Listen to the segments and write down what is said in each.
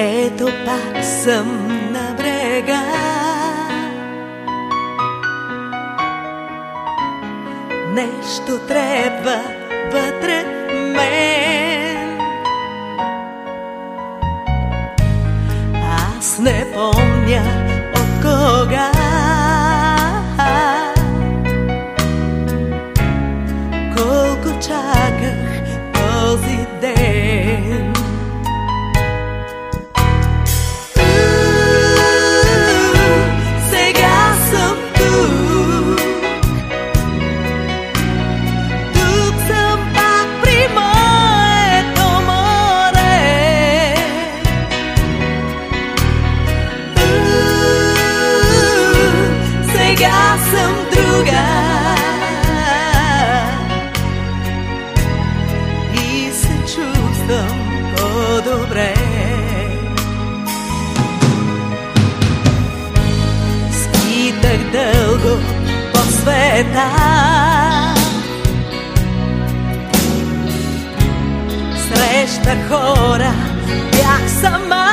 Ето пак съм на брега. Нещо трябва вътре мен. Аз не помня от кога. добре. Скитах дълго по света. Срещах хора, бях сама.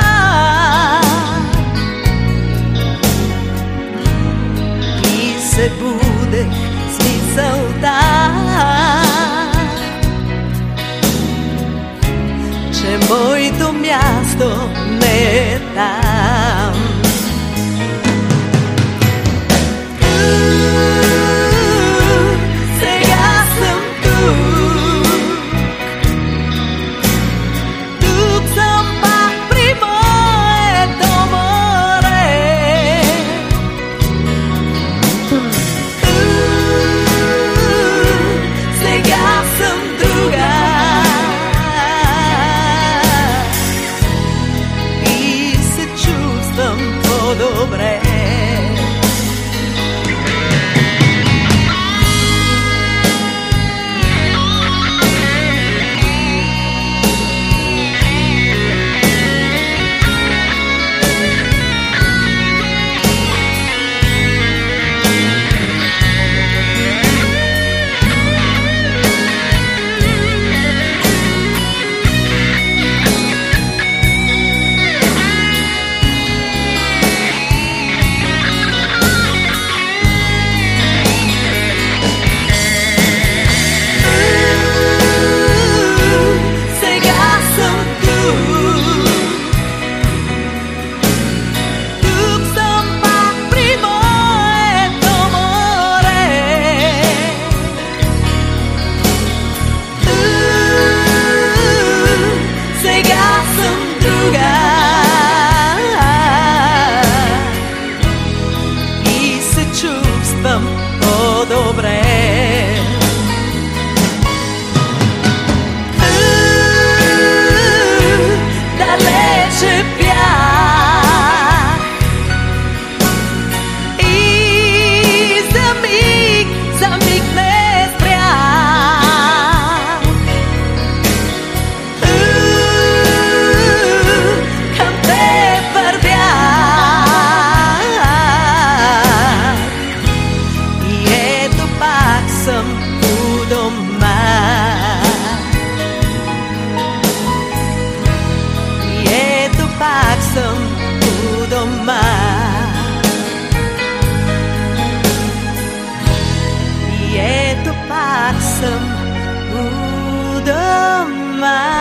И се будех с. me voy tu miasto, neta. 怎不得满。